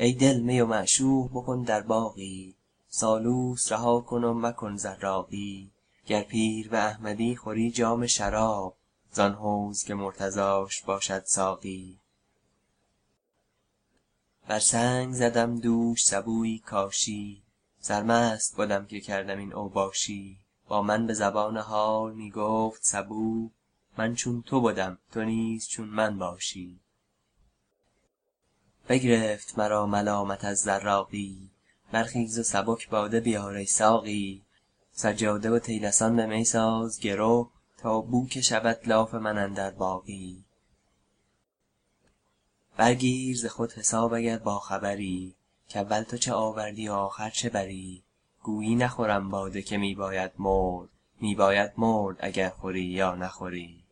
ای دل می و معشوق بکن در باغی سالوس رها کن و مکن زراقی گر پیر به احمدی خوری جام شراب زان حوض که مرتضاش باشد ساقی. بر سنگ زدم دوش سبویی کاشی سرمست بدم که کردم این اوباشی. با من به زبان حال می گفت سبو من چون تو بدم تو نیز چون من باشی. بگرفت مرا ملامت از زراقی برخیز و سبک باده بیار ای ساقی. سجاده و طیلسان به می ساز گرو تا بو که شود لاف من اندر باقی. برگیر ز خود حساب اگر باخبری کاول تو چه آوردی و آخر چه بری؟ گویی نخورم باده که می باید مرد. می باید مرد اگر خوری یا نخوری.